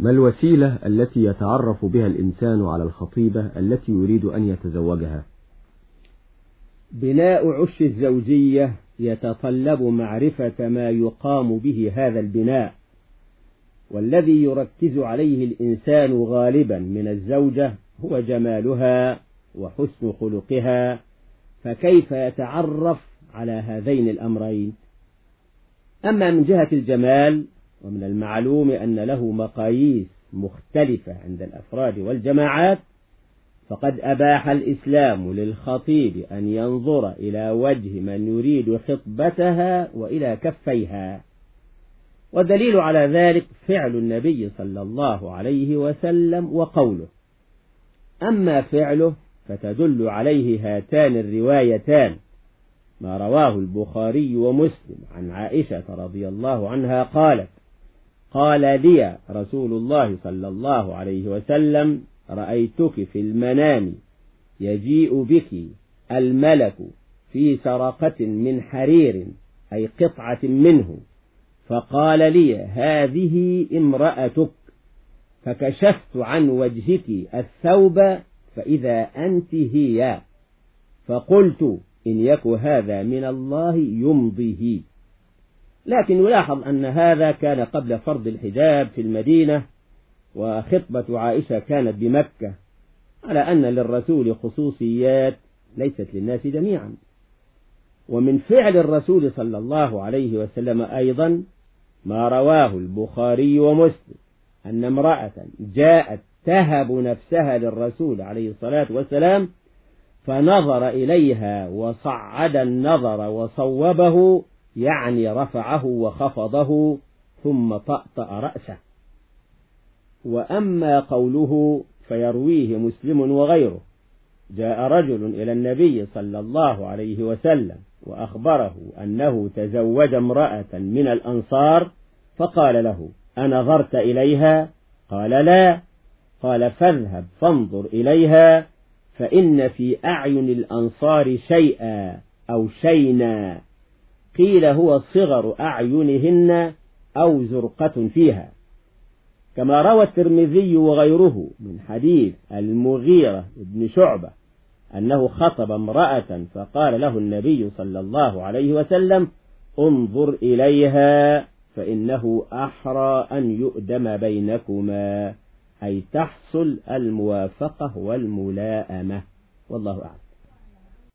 ما الوسيلة التي يتعرف بها الإنسان على الخطيبة التي يريد أن يتزوجها؟ بناء عش الزوجية يتطلب معرفة ما يقام به هذا البناء والذي يركز عليه الإنسان غالبا من الزوجة هو جمالها وحسن خلقها فكيف يتعرف على هذين الأمرين؟ أما من جهة الجمال ومن المعلوم أن له مقاييس مختلفة عند الأفراد والجماعات فقد أباح الإسلام للخطيب أن ينظر إلى وجه من يريد خطبتها وإلى كفيها. والدليل على ذلك فعل النبي صلى الله عليه وسلم وقوله. أما فعله فتدل عليه هاتان الروايتان ما رواه البخاري ومسلم عن عائشة رضي الله عنها قالت قال لي رسول الله صلى الله عليه وسلم رأيتك في المنام يجيء بك الملك في سرقة من حرير أي قطعة منه. فقال لي هذه امرأتك. فكشفت عن وجهك الثوب فإذا أنت هي. فقلت إن يك هذا من الله يمضيه. لكن يلاحظ أن هذا كان قبل فرض الحجاب في المدينة وخطبة عائشة كانت بمكة على أن للرسول خصوصيات ليست للناس جميعا. ومن فعل الرسول صلى الله عليه وسلم أيضا ما رواه البخاري ومسلم أن امرأة جاءت تهب نفسها للرسول عليه الصلاة والسلام فنظر إليها وصعد النظر وصوبه يعني رفعه وخفضه ثم طأطأ رأسه. وأما قوله فيرويه مسلم وغيره جاء رجل إلى النبي صلى الله عليه وسلم وأخبره أنه تزوج امرأة من الأنصار فقال له أنظرت إليها؟ قال لا. قال فاذهب فانظر إليها فإن في أعين الأنصار شيئا أو شينا. قيل هو صغر أعينهن أو زرقة فيها. كما روى الترمذي وغيره من حديث المغيرة بن شعبة أنه خطب امرأة فقال له النبي صلى الله عليه وسلم انظر إليها فإنه أحرى أن يؤدم بينكما أي تحصل الموافقة والملائمة. والله أعلم.